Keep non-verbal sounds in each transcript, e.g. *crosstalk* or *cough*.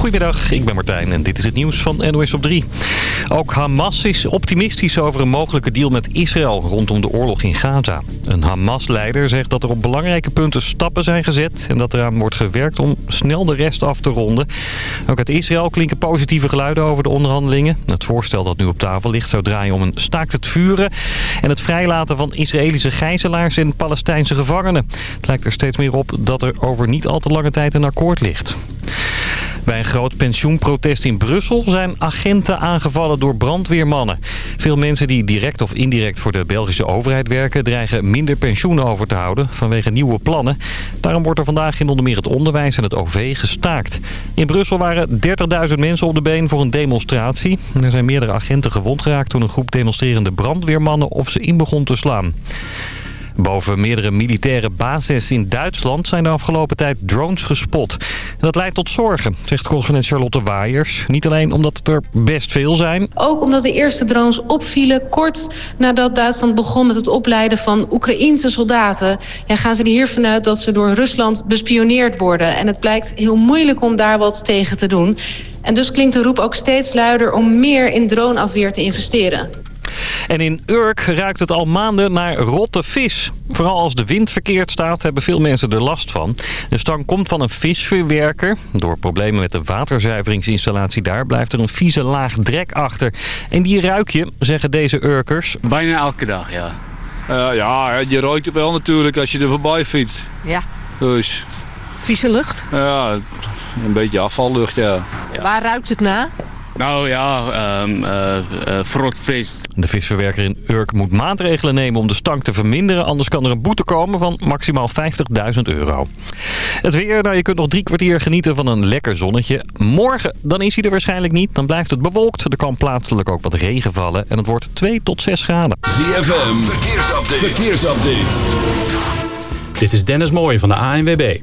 Goedemiddag, ik ben Martijn en dit is het nieuws van NOS op 3. Ook Hamas is optimistisch over een mogelijke deal met Israël rondom de oorlog in Gaza. Een Hamas-leider zegt dat er op belangrijke punten stappen zijn gezet... en dat eraan wordt gewerkt om snel de rest af te ronden. Ook uit Israël klinken positieve geluiden over de onderhandelingen. Het voorstel dat nu op tafel ligt zou draaien om een staakt het vuren... en het vrijlaten van Israëlische gijzelaars en Palestijnse gevangenen. Het lijkt er steeds meer op dat er over niet al te lange tijd een akkoord ligt. Bij een groot pensioenprotest in Brussel zijn agenten aangevallen door brandweermannen. Veel mensen die direct of indirect voor de Belgische overheid werken... dreigen minder pensioen over te houden vanwege nieuwe plannen. Daarom wordt er vandaag in onder meer het onderwijs en het OV gestaakt. In Brussel waren 30.000 mensen op de been voor een demonstratie. Er zijn meerdere agenten gewond geraakt toen een groep demonstrerende brandweermannen op ze in begon te slaan. Boven meerdere militaire bases in Duitsland zijn de afgelopen tijd drones gespot. En dat leidt tot zorgen, zegt correspondent Charlotte Waaiers. Niet alleen omdat het er best veel zijn. Ook omdat de eerste drones opvielen kort nadat Duitsland begon met het opleiden van Oekraïense soldaten. Ja, gaan ze er hier vanuit dat ze door Rusland bespioneerd worden. En het blijkt heel moeilijk om daar wat tegen te doen. En dus klinkt de roep ook steeds luider om meer in droneafweer te investeren. En in Urk ruikt het al maanden naar rotte vis. Vooral als de wind verkeerd staat, hebben veel mensen er last van. De stank komt van een visverwerker. Door problemen met de waterzuiveringsinstallatie daar... blijft er een vieze laag drek achter. En die ruik je, zeggen deze Urkers. Bijna elke dag, ja. Uh, ja, je ruikt het wel natuurlijk als je er voorbij fietst. Ja. Dus... Vieze lucht? Ja, een beetje afvallucht, ja. ja. Waar ruikt het na? Nou ja, um, uh, uh, vis. De visverwerker in Urk moet maatregelen nemen om de stank te verminderen. Anders kan er een boete komen van maximaal 50.000 euro. Het weer, nou je kunt nog drie kwartier genieten van een lekker zonnetje. Morgen, dan is hij er waarschijnlijk niet. Dan blijft het bewolkt. Er kan plaatselijk ook wat regen vallen. En het wordt 2 tot 6 graden. ZFM, verkeersupdate. verkeersupdate. Dit is Dennis Mooij van de ANWB.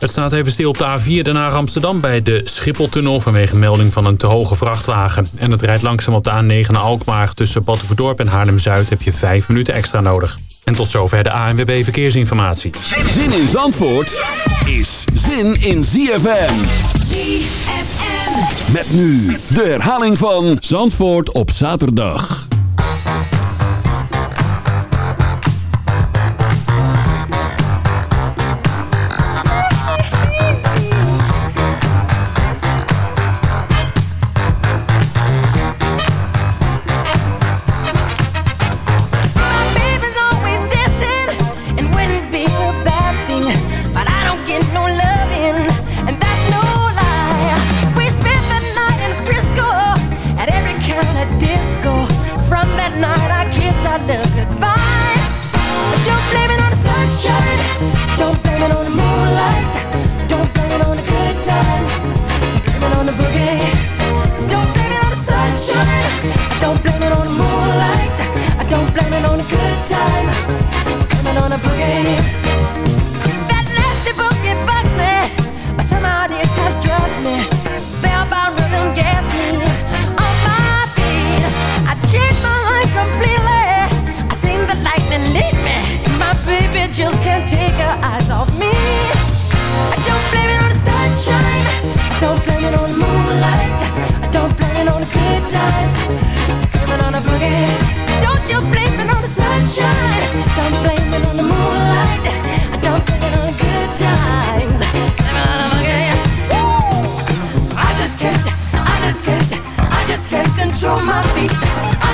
Het staat even stil op de A4 Den Haag Amsterdam bij de Schipholtunnel vanwege melding van een te hoge vrachtwagen. En het rijdt langzaam op de A9 naar Alkmaar. Tussen Battenverdorp en Haarlem-Zuid heb je 5 minuten extra nodig. En tot zover de ANWB Verkeersinformatie. Zin in Zandvoort is zin in ZFM. ZFM. Met nu de herhaling van Zandvoort op zaterdag. time.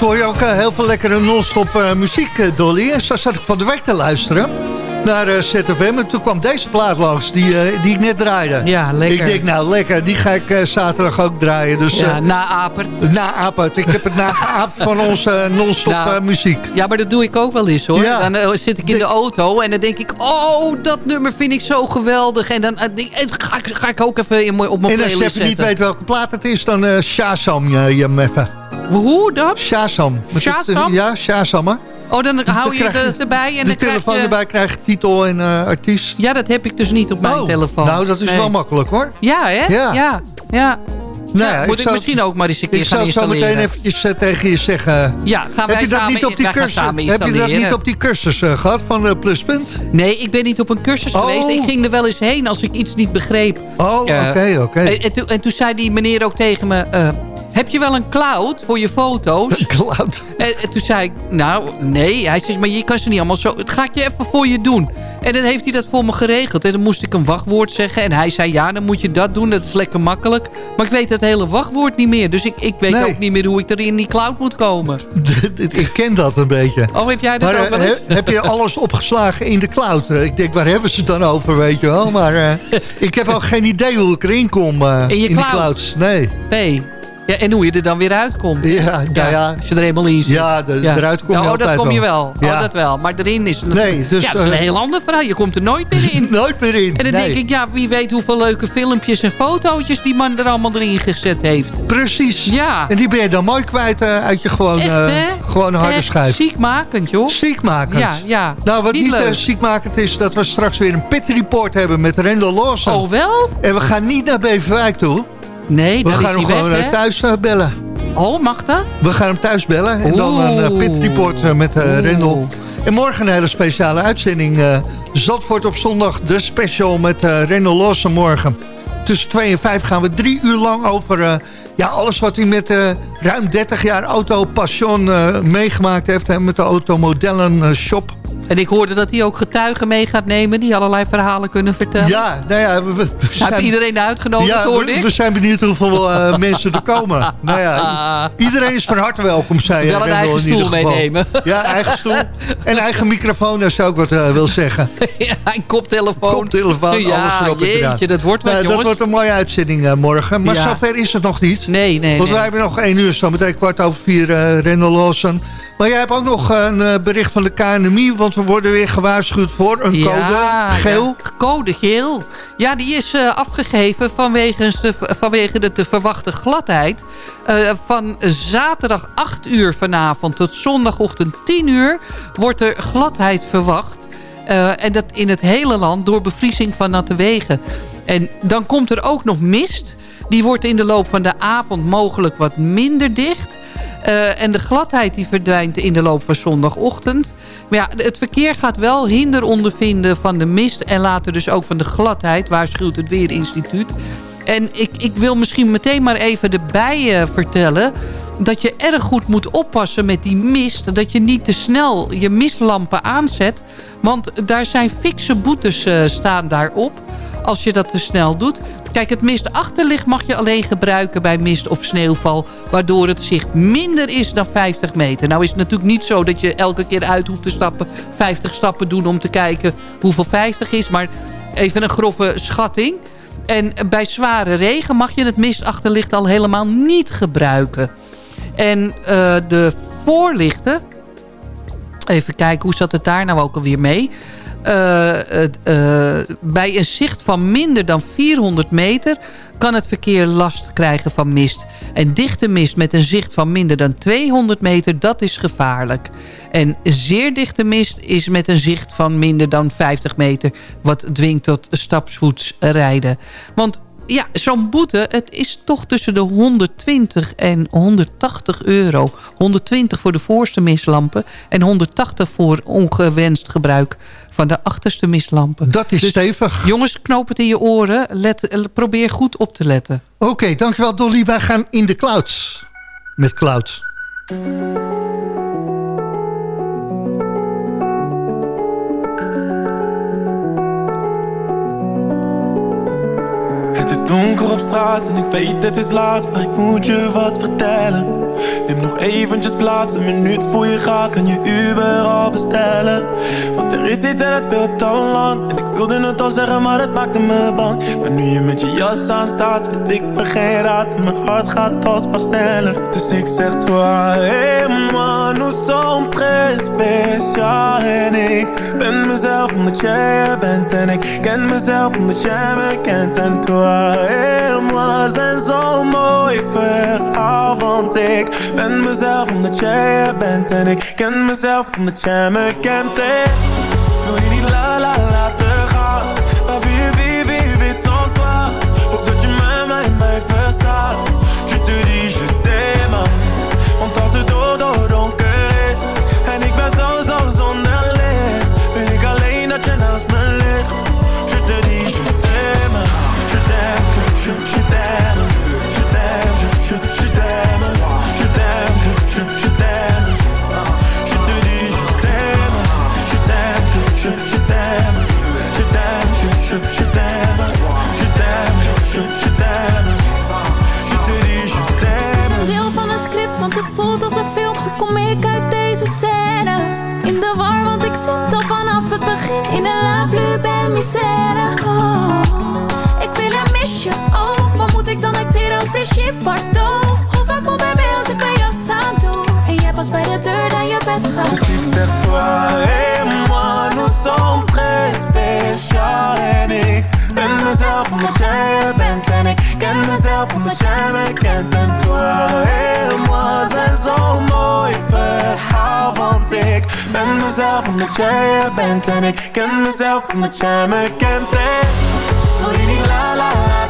hoor je ook eh, heel veel lekkere non-stop eh, muziek, eh, Dolly. En zo zat ik van de weg te luisteren naar eh, ZFM. En toen kwam deze plaat langs, die, eh, die ik net draaide. Ja, lekker. Ik denk, nou lekker, die ga ik eh, zaterdag ook draaien. Dus, Ja, na Apert. na Apert. Ik heb het nageaapt van onze non-stop Nou, muziek. Ja, maar dat doe ik ook wel eens hoor. Ja. Dan zit ik in de auto en dan denk ik... Oh, dat nummer vind ik zo geweldig. En dan ga, ik, ga ik ook even in, mijn- op mijn En als je playlist even niet zetten. weet welke plaat het is, dan eh Shazam je, je hem even. Hoe dat? Shazam. Het, Shazam? ja, Shazam. hè? Oh, dan hou je het erbij. En de dan krijg telefoon je... erbij krijg je titel en eh, artiest. Ja, dat heb ik dus niet op mijn Oh, telefoon. Nou, dat is Nee. wel makkelijk hoor. Ja, hè? Ja. Ja. ja. Nou Ja, moet ik ik, misschien ook maar eens een keer Ik gaan zou het zo installeren. meteen eventjes eh, tegen je zeggen. Ja, gaan wij Heb je, dat samen, niet op die cursus, heb je dat installeren. niet op die cursus eh, gehad van eh, Pluspunt? Nee, ik ben niet op een cursus Oh. geweest. Ik ging er wel eens heen als ik iets niet begreep. Oh, oké, oké. En, en en toen zei die meneer ook tegen me... eh, heb je wel een cloud voor je foto's? Cloud. En, en toen zei ik, nou, nee. Hij zegt, maar je kan ze niet allemaal zo... Het ga ik je even voor je doen. En dan heeft hij dat voor me geregeld. En dan moest ik een wachtwoord zeggen. En hij zei, ja, dan moet je dat doen. Dat is lekker makkelijk. Maar ik weet het hele wachtwoord niet meer. Dus ik, ik weet Nee. ook niet meer hoe ik er in die cloud moet komen. *laughs* ik ken dat een beetje. Oh, heb jij dat Maar ook eh, wel eens? he- heb je *laughs* alles opgeslagen in de cloud? Eh, Ik denk, waar hebben ze het dan over, weet je wel? Maar eh, *laughs* ik heb ook geen idee hoe ik erin kom eh, In je die cloud? clouds. Nee. Nee. Ja, en hoe je er dan weer uitkomt. Ja, nou ja. Als je er eenmaal in zit. Ja, de- eruit kom je oh, dat kom je wel. wel. Ja. Oh, dat wel. Maar erin is het Nee, dus, ja, dat is een eh, heel ander verhaal. Je komt er nooit meer in. *laughs* Nooit meer in. En dan nee. denk ik, ja, wie weet hoeveel leuke filmpjes en fotootjes die man er allemaal erin gezet heeft. Precies. Ja. En die ben je dan mooi kwijt eh, uit je gewoon, Echt, eh, gewoon harde Echt schijf. ziekmakend, joh. Ziekmakend. Ja, ja. Nou, wat Niet niet, ziekmakend is, dat we straks weer een pit report hebben met Rendel Lawson. Oh, wel? En we gaan niet naar Beverwijk toe. Nee, We gaan hem gewoon weg, eh, thuis eh, bellen. Oh, mag dat? We gaan hem thuis bellen. En dan een eh, pit report met. Rendel. En morgen een hele speciale uitzending. Zandvoort op zondag, de special met eh Rendel Lawson morgen. Tussen 2 en 5 gaan we drie uur lang over... ja, alles wat hij met ruim 30 jaar Auto Passion meegemaakt heeft. Hè, met de Automodellen shop. En ik hoorde dat hij ook getuigen mee gaat nemen... die allerlei verhalen kunnen vertellen. Ja, nou ja, we, we Heb zijn, iedereen uitgenodigd, ja, hoorde we, ik? we zijn benieuwd hoeveel eh, *laughs* mensen er komen. Nou ja, iedereen is van harte welkom, zei je. Wel een Rendel, eigen stoel meenemen. *laughs* Ja, eigen stoel. En eigen microfoon, als je ook wat eh, wil zeggen. *laughs* ja, een koptelefoon. Koptelefoon, ja, alles erop en jeetje, dat wordt wat, Nou, dat wordt een mooie uitzending eh, morgen. Maar Ja. zover is het nog niet. Nee, nee, Want nee. wij hebben nog één uur, zo meteen kwart over vier, uh, Rendel Lawson. Maar jij hebt ook nog een eh, bericht van de KNMI, want we worden weer gewaarschuwd voor een code geel. Ja, code geel. Ja, die is eh, afgegeven vanwege, de, vanwege de te verwachte gladheid. Eh, van zaterdag 8 uur vanavond tot zondagochtend 10 uur wordt er gladheid verwacht. En dat in het hele land door bevriezing van natte wegen. En dan komt er ook nog mist. Die wordt in de loop van de avond mogelijk wat minder dicht. Uh, en de gladheid die verdwijnt in de loop van zondagochtend. Maar ja, het verkeer gaat wel hinder ondervinden van de mist... en later dus ook van de gladheid, waarschuwt het Weerinstituut. En ik, ik wil misschien meteen maar even erbij uh, vertellen... dat je erg goed moet oppassen met die mist. Dat je niet te snel je mistlampen aanzet. Want daar zijn fikse boetes uh, staan daarop als je dat te snel doet. Kijk, het mistachterlicht mag je alleen gebruiken bij mist of sneeuwval... waardoor het zicht minder is dan 50 meter. Nou is het natuurlijk niet zo dat je elke keer uit hoeft te stappen... 50 stappen doen om te kijken hoeveel 50 is... maar even een grove schatting. En bij zware regen mag je het mistachterlicht al helemaal niet gebruiken. En uh, de voorlichten... Even kijken, hoe zat het daar nou ook alweer mee... Uh, uh, bij een zicht van minder dan 400 meter kan het verkeer last krijgen van mist. En dichte mist met een zicht van minder dan 200 meter, dat is gevaarlijk. En zeer dichte mist is met een zicht van minder dan 50 meter... wat dwingt tot stapsvoets rijden. Want ja, zo'n boete, het is toch tussen de 120 en 180 euro. 120 voor de voorste mislampen en 180 voor ongewenst gebruik van de achterste mislampen. Dat is Dus, stevig. Jongens, knoop het in je oren. Let, probeer goed op te letten. Oké, dankjewel Dolly. Wij gaan in de clouds. Met clouds. Het is donker op straat en ik weet het is laat Maar ik moet je wat vertellen Neem nog eventjes plaats, een minuut voor je gaat. Kan je Uber al bestellen? Want er is iets en het speelt al lang. En ik wilde het al zeggen, maar het maakte me bang. Maar nu je met je jas aan staat, weet ik me geen raad. En mijn hart gaat alsmaar sneller. Dus ik zeg toi, hey man, nous sommes très spécial En ik ben mezelf omdat jij er bent. En ik ken mezelf omdat jij me kent. En toi et moi zijn zo'n mooi verhaal Want ik ben mezelf omdat jij er bent En ik ken mezelf omdat jij me kent En Bardot? Hoe vaak moet bij mij als ik bij jou samen doe? En jij pas bij de deur dan je best gaat Dus ik zeg toi et moi, nous sommes très spécial En ik ben mezelf omdat jij er bent. En ik ken mezelf omdat jij me kent. En toi et moi zijn zo'n mooi verhaal. Want ik ben mezelf omdat jij er bent. En ik ken mezelf omdat jij me kent. En wil je niet la la laten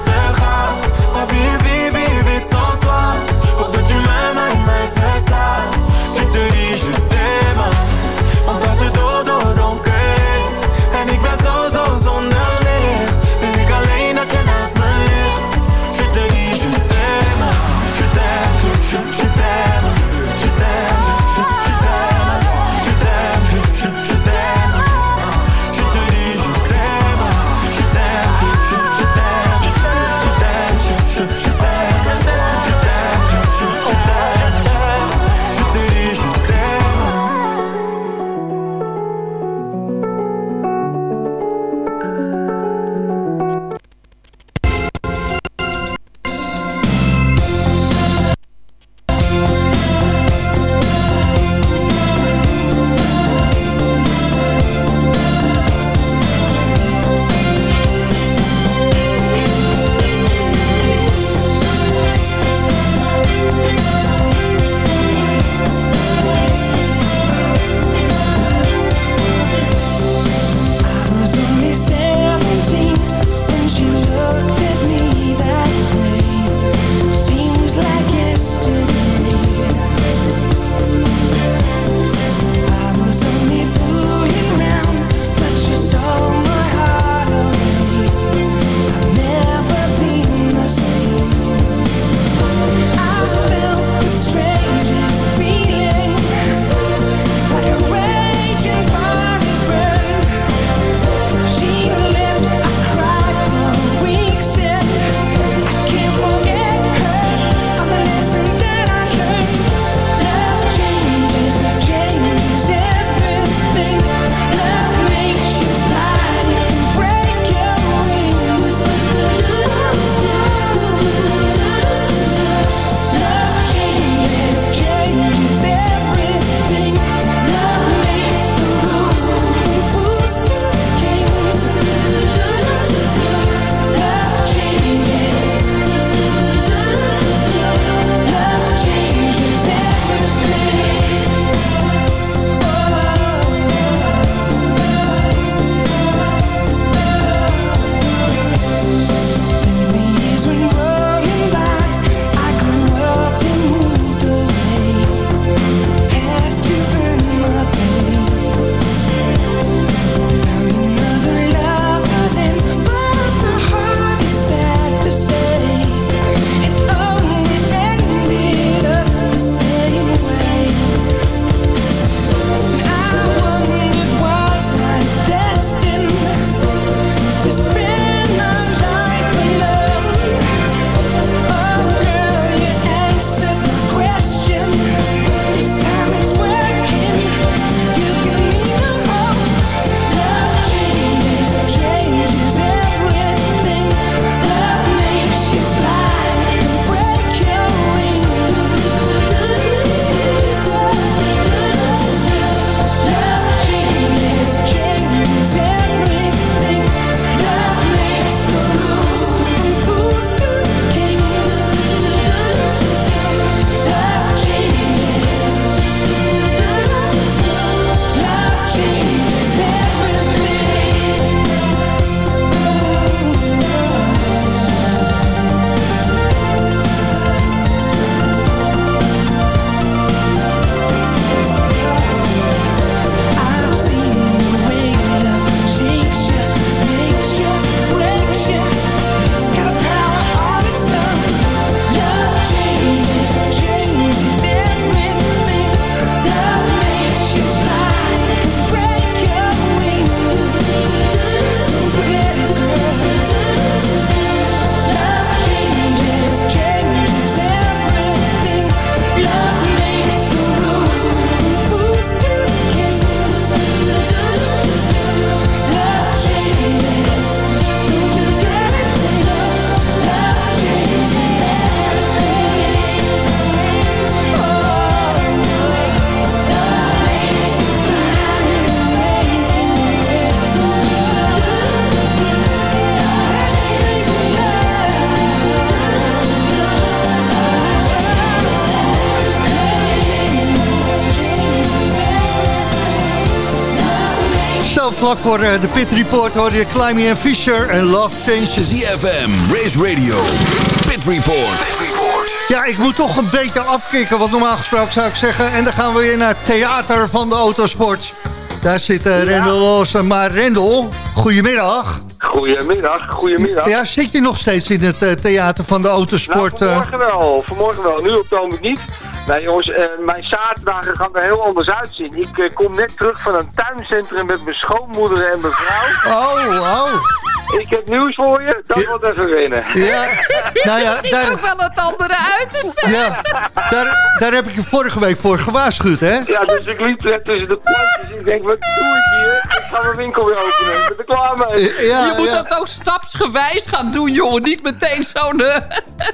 voor eh, de Pit Report hoorde je Climby en Fisher en Love Changes. ZFM, Race Radio, Pit Report. Ja, ik moet toch een beetje afkicken, want normaal gesproken zou ik zeggen... en dan gaan we weer naar het Theater van de Autosport. Daar zit uh, Rendel Lawson. Maar Rendel, goedemiddag. Goedemiddag, goedemiddag. Ja, zit je nog steeds in het uh, Theater van de Autosport? Nou, vanmorgen wel, vanmorgen wel. Nu op het ogenblik niet. Nee jongens, uh, mijn zaterdagen gaan er heel anders uitzien. Ik uh, kom net terug van een tuincentrum met mijn schoonmoeder en mijn vrouw. Oh, oh. Ik heb nieuws voor je, dat wordt even winnen. Ja, nou ja, *laughs* daar... ook wel het andere uiterste. Ja, daar, daar heb ik je vorige week voor gewaarschuwd, hè? Ja, dus ik liep net tussen de plantjes. Ik denk, wat doe ik hier? Ik ga mijn winkel weer openen. Ik ben er klaar mee. Ja, je moet ja. dat ook stapsgewijs gaan doen, jongen. Niet meteen zo'n... Uh...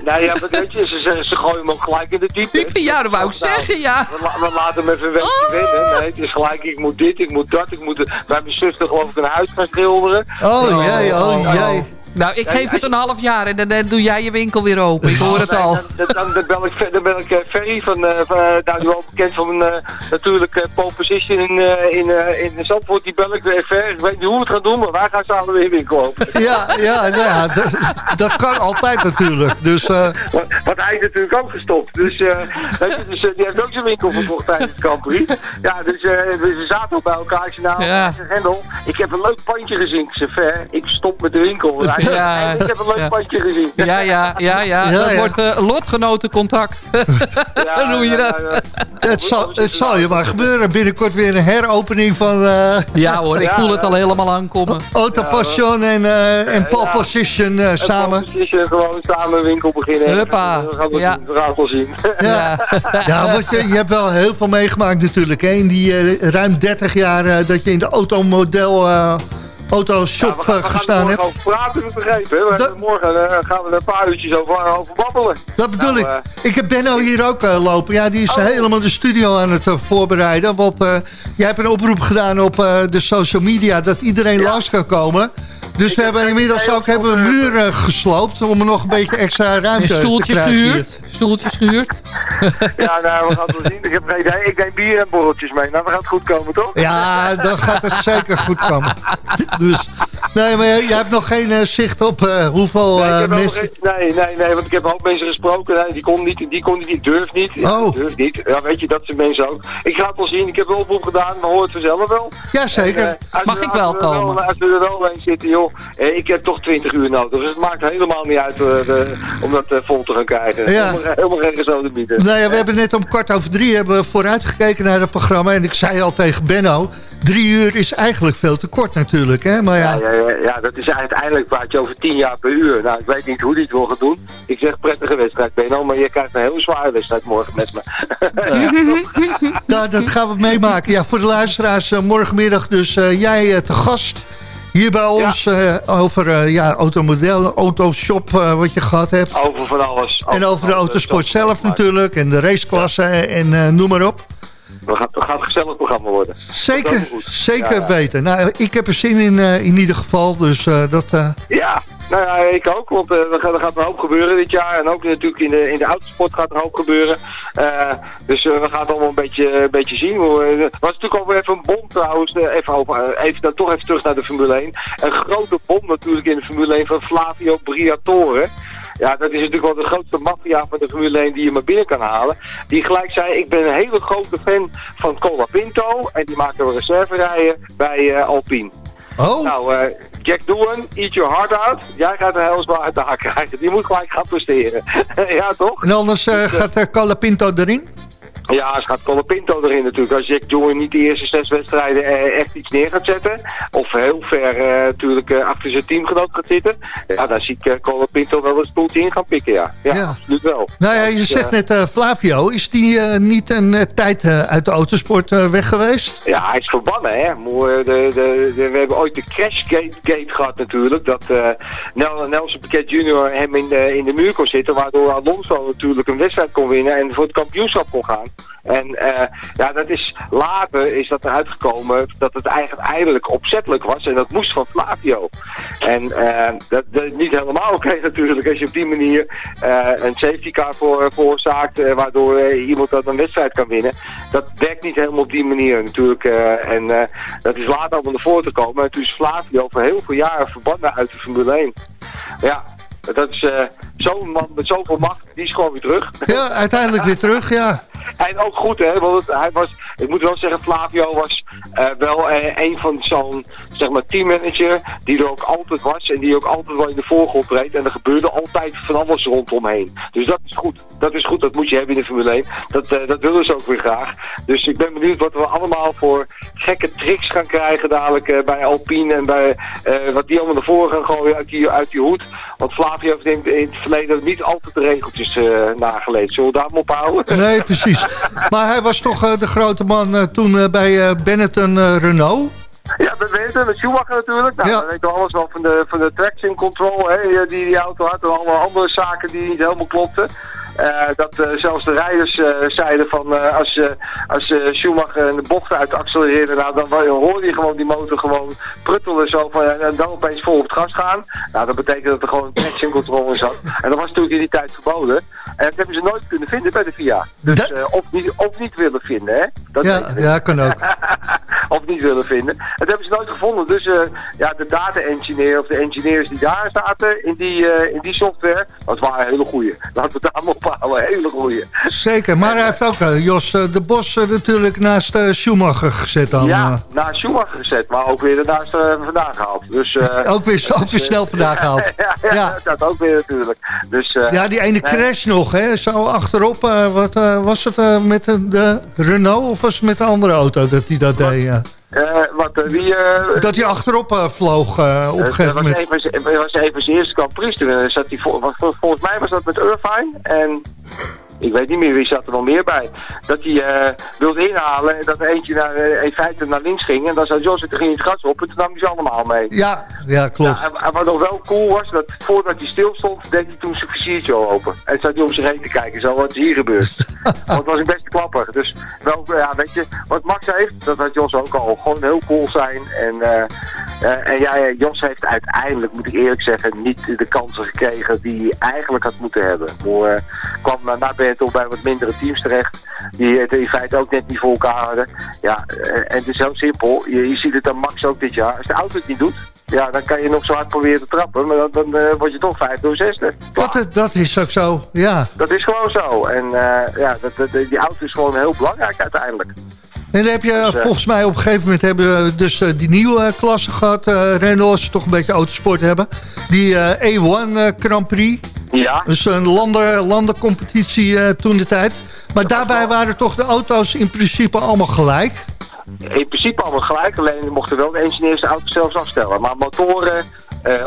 Nou ja, maar weet je, ze, ze, ze gooien hem ook gelijk in de diepte. Ja, dat wou ik nou, zeggen, ja. We, we, laten hem even een weekje oh. winnen. Nee, het is gelijk, ik moet dit, ik moet dat. Ik moet bij mijn zuster geloof ik een huis gaan schilderen. Oh, jij, oh, oh, jij. Nou, ik geef het een half jaar en dan, dan doe jij je winkel weer open. Ik hoor het al. Dan, dan, dan, bel ik, dan bel ik uh, Ferry, van, uh, van, nou, die wel bekend van uh, natuurlijk uh, pole position in, in, in Zandvoort. Die bel ik weer ver. Ik weet niet hoe we het gaan doen, maar wij gaan samen weer winkel open. *laughs* Ja, ja, nou ja dat, dat, kan altijd natuurlijk. Dus, wat, wat hij is natuurlijk ook gestopt. Dus, dus die heeft ook zijn winkel verkocht tijdens het Campri. Ja, dus, dus we zaten op bij elkaar. Ik zei, nou, ja. Hendel, ik heb een leuk pandje gezien. Ik zei, ver, ik stop met de winkel. *laughs* Ja, ik heb een leuk ja. padje gezien. Ja, ja, ja, ja. dat wordt uh, lotgenotencontact. *laughs* Hoe noem je dat? Het zal, het zal je maar gebeuren. Binnenkort weer een heropening van... Uh... Ja hoor, ik voel het al helemaal aankomen. Autopassion en, uh, en pole position samen. Pole position, gewoon samen een winkel beginnen. Huppa. We gaan ja. het wel zien. Ja, *laughs* ja want je, je hebt wel heel veel meegemaakt natuurlijk. Hè? In die ruim 30 jaar dat je in de automodel autoshop ja, we, we gestaan hebt. over praten, begrepen. Dat... Morgen uh, gaan we er een paar uurtjes over, over babbelen. Dat bedoel nou, ik. Uh... Ik heb Benno hier ook uh, lopen. Ja, die is oh. helemaal de studio aan het voorbereiden. Want jij hebt een oproep gedaan op de social media... dat iedereen ja. langs kan komen... Dus we hebben inmiddels ook hebben we muren gesloopt om er nog een beetje extra ruimte en stoeltjes te krijgen. Gehuurd. Stoeltjes gehuurd. *laughs* Ja, nou, we gaan het wel zien. Ik, heb geen idee. ik neem bier en borreltjes mee. Nou, dan gaat het goed komen, toch? Ja, dan gaat het zeker goed komen. Dus, nee, maar jij hebt nog geen uh, zicht op uh, hoeveel uh, nee, mensen... nee, nee, nee, want ik heb hoop mensen gesproken. Nee, die kon niet, die kon niet, die durft niet. Ja, oh. durft niet. Ja, weet je, dat zijn mensen ook. Ik ga het wel zien. Ik heb een oproep gedaan. We horen het vanzelf wel. Jazeker. En, Mag ik wel komen? Wel, als we er wel een zitten, joh. Ik heb toch 20 uur nodig. Dus het maakt helemaal niet uit de, om dat vol te gaan krijgen. Ja. Helemaal, helemaal geen gezoden bieden. Nou ja, we hebben net om kwart over drie hebben we vooruitgekeken naar het programma. En ik zei al tegen Benno, drie uur is eigenlijk veel te kort natuurlijk. Hè? Maar ja. Ja, ja, ja, dat is uiteindelijk praat je over tien jaar per uur. Nou, ik weet niet hoe hij het wil gaan doen. Ik zeg prettige wedstrijd, Benno, maar je krijgt een heel zware wedstrijd morgen met me. Ja. nou, dat gaan we meemaken. Ja, voor de luisteraars, uh, morgenmiddag dus uh, jij uh, te gast hier bij ons ja. uh, over uh, ja, automodel, autoshop uh, wat je gehad hebt. Over van alles. En over de autosport zelf natuurlijk. En de raceklasse en noem maar op. We gaan, het gaat een gezellig programma worden. Zeker, zeker ja, weten. Nou, ik heb er zin in in ieder geval. Dus dat... Ja, nou ja, ik ook, want uh, er, gaat, er gaat een hoop gebeuren dit jaar. En ook natuurlijk in de, in de autosport gaat er een hoop gebeuren. Uh, dus uh, we gaan het allemaal een beetje, een beetje zien. Het was natuurlijk ook weer even een bom trouwens. even, over, even dan toch even terug naar de Formule 1. Een grote bom natuurlijk in de Formule 1 van Flavio Briatore. Ja, dat is natuurlijk wel de grootste maffia van de Formule 1 die je maar binnen kan halen. Die gelijk zei, ik ben een hele grote fan van Colapinto. En die maakt een reserverijden bij Alpine. Oh. Nou, Jack Doohan, eat your heart out. Jij gaat de helsbaar uit de hak krijgen. Die moet gelijk gaan presteren. *laughs* ja, toch? En anders uh, dus, uh, gaat uh, Colapinto erin? Ja, ze gaat Colapinto erin natuurlijk. Als Jack Doohan niet de eerste zes wedstrijden echt iets neer gaat zetten. Of heel ver natuurlijk achter zijn teamgenoot gaat zitten. Ja, dan zie ik Colapinto wel een stoeltje in gaan pikken, ja. Ja, ja. absoluut wel. Nou ja, je dus, zegt net Flavio. Is die niet een tijd uit de autosport weg geweest? Ja, hij is verbannen, hè. De, de, de, we hebben ooit de Crashgate gate gehad natuurlijk. Dat Nelson Piquet Jr. hem in de, in de muur kon zitten. Waardoor Alonso natuurlijk een wedstrijd kon winnen en voor het kampioenschap kon gaan. En eh, ja, dat is, later is dat eruit gekomen dat het eigenlijk opzettelijk was. En dat moest van Flavio. En eh, dat, dat niet helemaal oké *laughs* natuurlijk. Als je op die manier eh, een safety car voor, veroorzaakt. waardoor iemand dat een wedstrijd kan winnen. Dat werkt niet helemaal op die manier natuurlijk. en dat is later allemaal naar voren te komen. En toen is Flavio voor heel veel jaren verbannen uit de Formule 1. Ja, dat is zo'n man met zoveel macht, die is gewoon weer terug. Ja, uiteindelijk weer terug, ja. En ook goed, hè, want hij was, ik moet wel zeggen, Flavio was uh, wel uh, een van zo'n, zeg maar, teammanager, die er ook altijd was en die ook altijd wel in de voorgrond reed. En er gebeurde altijd van alles rondomheen. Dus dat is goed. Dat is goed, dat moet je hebben in de Formule 1. Dat, uh, dat willen ze ook weer graag. Dus ik ben benieuwd wat we allemaal voor gekke tricks gaan krijgen dadelijk bij Alpine en bij wat die allemaal naar voren gaan gooien uit die, uit die hoed. Want Flavio heeft in, in het verleden niet altijd de regeltjes nageleefd. Zullen we daar maar op houden? Nee, precies. Maar hij was toch uh, de grote man uh, toen uh, bij Benetton Renault? Ja, bij Benetton, met Schumacher natuurlijk. Nou, ja. weet je alles wel van de, van de traction control hè, die die auto had. En alle andere zaken die niet helemaal klopten. Uh, dat uh, zelfs de rijders uh, zeiden van als, als Schumacher een bocht uit accelereerde, nou, dan hoorde je gewoon die motor gewoon pruttelen zo van, en dan opeens vol op het gas gaan. Nou, dat betekent dat er gewoon een traction control in zat. En dat was natuurlijk in die tijd verboden. En dat hebben ze nooit kunnen vinden bij de FIA. Dus of, niet, of niet willen vinden, hè. Dat ja, ja, kan ook. *laughs* of niet willen vinden. Dat hebben ze nooit gevonden. Dus ja, de data-engineer of de engineers die daar zaten in die, in die software, dat waren hele goeie. Laten we het allemaal hele goeie. Zeker, maar hij heeft ook uh, Jos uh, de Bos uh, natuurlijk naast Schumacher gezet dan. Ja, naast Schumacher gezet, maar ook weer naast vandaan gehaald. Dus, *laughs* ook weer, ook weer snel vandaan gehaald. *laughs* ja, ja, ja, dat ook weer natuurlijk. Dus, ja, die ene crash nog, hè, zo achterop. wat was het met de Renault of was het met de andere auto dat hij dat deed? Uh, wat, uh, wie, uh, dat hij achterop vloog op een gegeven moment. Het was even zijn eerste Grand Prix. Toen zat hij vol, volgens mij was dat met Irvine. En ik weet niet meer wie zat er nog meer bij. Dat hij uh, wilde inhalen en dat er eentje naar, uh, in feite naar links ging. En dan zat Jos, toen ging het gas op en toen nam hij ze allemaal mee. Ja, ja klopt. Ja, en, wat nog wel cool was, dat voordat hij stil stond, deed hij toen zijn viziertje open. En zat hij om zich heen te kijken, zo wat is hier gebeurd. *laughs* Want het was een beste klapper. Dus wel, ja, weet je, wat Max heeft, dat had Jos ook al. Gewoon heel cool zijn. En, uh, en ja, Jos heeft uiteindelijk, moet ik eerlijk zeggen, niet de kansen gekregen die hij eigenlijk had moeten hebben. Maar kwam naar ben toch bij wat mindere teams terecht. Die het in feite ook net niet voor elkaar hadden. Ja, en het is heel simpel. Je, je ziet het aan Max ook dit jaar. Als de auto het niet doet, ja, dan kan je nog zo hard proberen te trappen. Maar dan, dan uh, word je toch vijfde of zesde. Dat, dat is ook zo, ja. Dat is gewoon zo. En uh, ja, dat, dat, die auto is gewoon heel belangrijk uiteindelijk. En dan heb je dus, uh, volgens mij op een gegeven moment hebben we dus die nieuwe klasse gehad. Renault toch een beetje autosport hebben. Die A1 Grand Prix. Ja. Dus een landen, landencompetitie uh, toen de tijd. Maar daarbij waren toch de auto's in principe allemaal gelijk? In principe allemaal gelijk, alleen mochten wel de engineers de auto zelfs afstellen. Maar motoren, uh,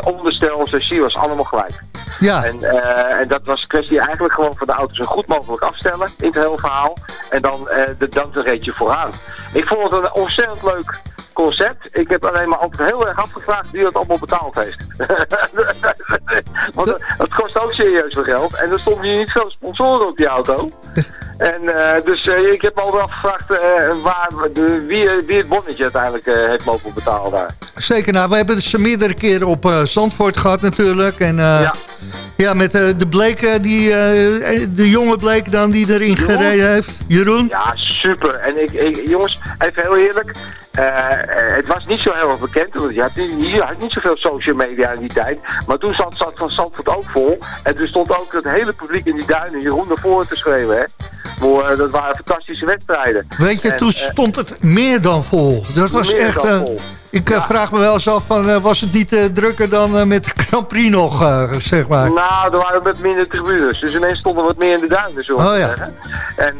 onderstel, chassis was allemaal gelijk. Ja. En, uh, en dat was een kwestie eigenlijk gewoon van de auto's zo goed mogelijk afstellen in het hele verhaal. En dan, uh, de, dan vooraan. Ik vond het een ontzettend leuk concept. Ik heb alleen maar altijd heel erg afgevraagd wie dat allemaal betaald heeft. *laughs* Want het kost ook serieus veel geld. En er stonden hier niet veel sponsoren op die auto. *laughs* En uh, dus uh, ik heb me altijd afgevraagd uh, waar, de, wie, wie het bonnetje uiteindelijk heeft mogen betalen daar. Zeker, nou we hebben ze meerdere keren op Zandvoort gehad natuurlijk. En ja. ja, met de Bleek, die, de jonge Bleek dan die erin Jeroen? gereden heeft. Jeroen? Ja, super. En ik, ik jongens, even heel eerlijk. Het was niet zo heel erg bekend, want je had, niet, je had niet zoveel social media in die tijd. Maar toen zat, zat van Zandvoort ook vol. En toen stond ook het hele publiek in die duinen Jeroen naar voren te schreeuwen. Hè. Maar, dat waren fantastische wedstrijden. Weet je, en, toen stond het meer dan vol. Dat was echt... Uh, ik ja. vraag me wel eens af, van, uh, was het niet uh, drukker dan met de Grand Prix nog, zeg maar? Nou, er waren wat minder tribunes. Dus ineens stonden wat meer in de duinen, zo oh, ja. En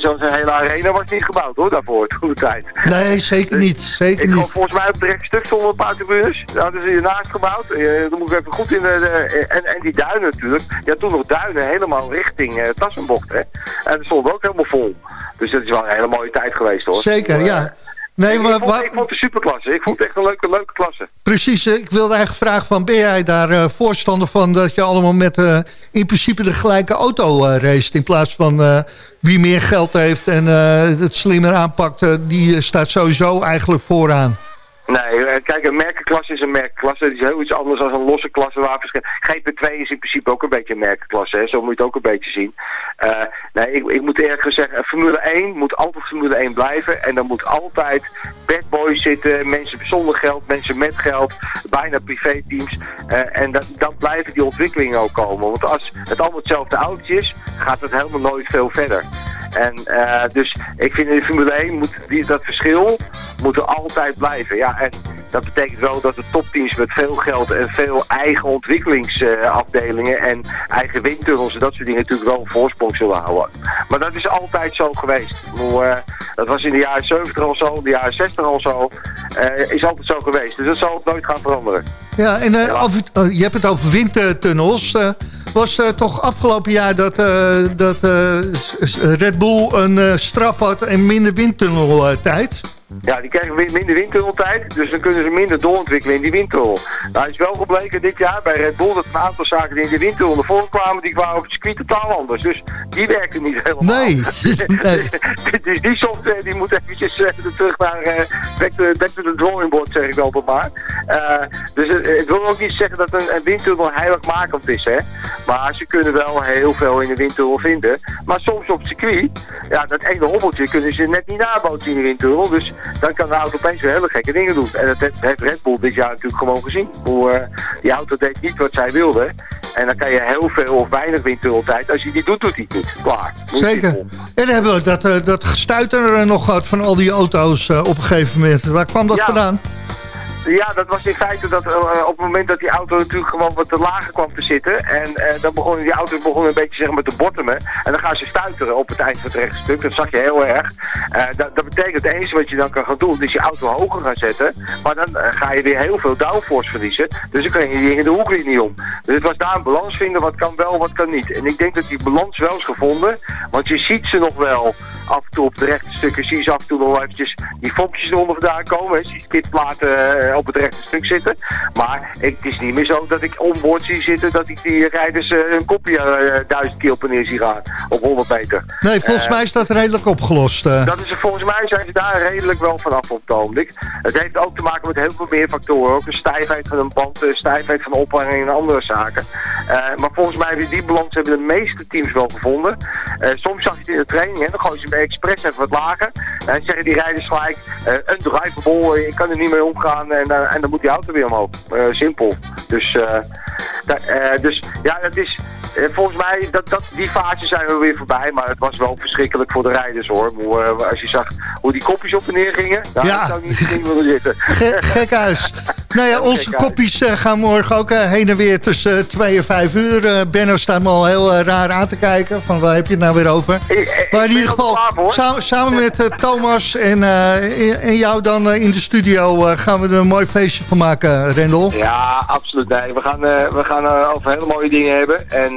zo'n hele arena was niet gebouwd, hoor, daarvoor, toen de tijd. Nee, zeker dus, niet. Zeker ik niet. Volgens mij op het rechtstuk stonden een paar tribunes. Daar hadden ze hiernaast gebouwd. dan moet ik even goed in de... en, en die duinen natuurlijk. Ja, toen nog duinen helemaal richting Tassenbocht, hè. En dat stond ook helemaal vol. Dus dat is wel een hele mooie tijd geweest hoor. Zeker, ja. Nee, ik, maar vond, ik vond het superklasse. Ik vond het echt een leuke, leuke klasse. Precies, ik wilde eigenlijk vragen van... ben jij daar eh, voorstander van dat je allemaal met eh, in principe de gelijke auto eh racet... in plaats van wie meer geld heeft en het slimmer aanpakt... die staat sowieso eigenlijk vooraan. Nee, eh, kijk, een merkenklasse is een merkenklasse. Het is heel iets anders dan een losse klasse. Waar verschil- GP2 is in principe ook een beetje een merkenklasse. Hè? Zo moet je het ook een beetje zien. Eh, nee, ik, ik moet eerlijk gezegd, eh, Formule 1 moet altijd Formule 1 blijven. En dan moet altijd bad boys zitten, mensen zonder geld, mensen met geld, bijna privéteams. Eh en dan, dan blijven die ontwikkelingen ook komen. Want als het allemaal hetzelfde autootje is, gaat het helemaal nooit veel verder. En eh, dus ik vind in de Formule 1 moet die, dat verschil moet er altijd blijven. Ja, en dat betekent wel dat de topteams met veel geld en veel eigen ontwikkelingsafdelingen en eigen windtunnels en dat soort dingen natuurlijk wel een voorsprong zullen houden. Maar dat is altijd zo geweest. Eh, dat was in de jaren 70 al zo, in de jaren 60 al zo. Eh, is altijd zo geweest. Dus dat zal nooit gaan veranderen. Ja, en eh, je hebt het over windtunnels. Eh was eh, toch afgelopen jaar dat, eh, dat eh, Red Bull een straf had en minder windtunneltijd? Ja, die krijgen minder windtunneltijd, dus dan kunnen ze minder doorontwikkelen in die windtunnel. Nou, is wel gebleken dit jaar bij Red Bull dat een aantal zaken die in de windtunnel naar voren kwamen, die kwamen op het circuit totaal anders. Dus die werken niet helemaal. Nee. *laughs* *laughs* nee. dus die software die moet eventjes eh, terug naar eh, back, to, back to the drawing board, zeg ik altijd maar. Eh, dus het, het wil ook niet zeggen dat een, een windtunnel heiligmakend is, hè. Maar ze kunnen wel heel veel in de windtunnel vinden. Maar soms op het circuit, ja, dat ene hobbeltje kunnen ze net niet nabootsen in de windtunnel. Dus dan kan de auto opeens weer hele gekke dingen doen. En dat heeft- Red Bull dit jaar natuurlijk gewoon gezien. Hoe, eh, die auto deed niet wat zij wilde. En dan kan je heel veel of weinig windtunneltijd. Als je die doet, doet hij het niet. Klaar. Zeker. En dan hebben we dat, eh, dat gestuiter eh, nog gehad van al die auto's op een gegeven moment. Waar kwam dat Ja. vandaan? Ja, dat was in feite dat eh, op het moment dat die auto natuurlijk gewoon wat te lager kwam te zitten. En eh, dan begonnen die auto's begonnen een beetje zeg maar, te bottomen. En dan gaan ze stuiteren op het eind van het rechte stuk. Dat zag je heel erg. Eh, dat, dat betekent het enige wat je dan kan gaan doen, is je auto hoger gaan zetten. Maar dan ga je weer heel veel downforce verliezen. Dus dan kan je die in de hoek weer niet om. Dus het was daar een balans vinden, wat kan wel, wat kan niet. En ik denk dat die balans wel is gevonden. Want je ziet ze nog wel af en toe op de rechte stukken. Zie je ze af en toe nog eventjes die vonkjes eronder vandaan komen. hè. Zie je eh, op het rechte stuk zitten. Maar het is niet meer zo dat ik onboord zie zitten dat ik die rijders eh, een kopje eh, duizend keer op en neer zie gaan. Op 100 meter. Nee, volgens mij is dat redelijk opgelost. dat is volgens mij zijn ze daar redelijk wel vanaf op het ogenblik. Het heeft ook te maken met heel veel meer factoren. Ook de stijfheid van een band, de stijfheid van de ophanging en andere zaken. Maar volgens mij hebben die balans hebben de meeste teams wel gevonden. Soms zag je het in de training, hè, dan gooien ze bij expres even wat lager. En zeggen die rijders gelijk, een drivable, ik kan er niet mee omgaan en, eh, en dan moet die auto weer omhoog. Eh, simpel. Dus, eh, da- eh, dus ja, het is... eh, Volgens mij, dat, dat, die fase zijn we weer voorbij, maar het was wel verschrikkelijk voor de rijders hoor. Hoe, eh, als je zag hoe die kopjes op en neer gingen, daar Ja. zou ik niet in willen zitten. *laughs* Ge gek huis. Nou ja, onze kopjes eh, gaan morgen ook heen en weer tussen eh, 2 en 5 uur. Benno staat me al heel raar aan te kijken. Van waar heb je het nou weer over? maar in ieder geval, samen, samen met Thomas en, en jou dan in de studio gaan we er een mooi feestje van maken, Rendel. Ja, absoluut. Nee, we gaan, we gaan over hele mooie dingen hebben. En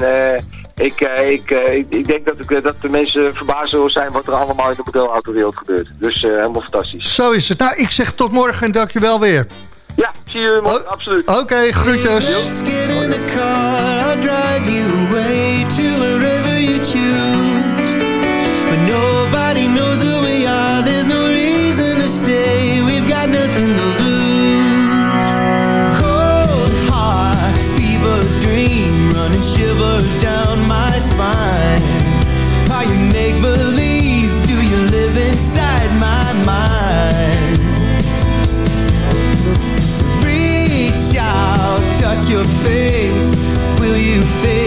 ik, eh, ik, eh, ik, ik denk dat, ik, eh, dat de mensen verbaasd zullen zijn wat er allemaal in de modelautowereld gebeurt. Dus eh, helemaal fantastisch. Zo is het. Nou, ik zeg tot morgen en dank je wel weer. Ja, zie je morgen, absoluut. Oké, groetjes. Let's get in the car, I'll drive you away to wherever you choose. Shivers down my spine. Are you make believe? Do you live inside my mind? Reach out, touch your face. Will you fade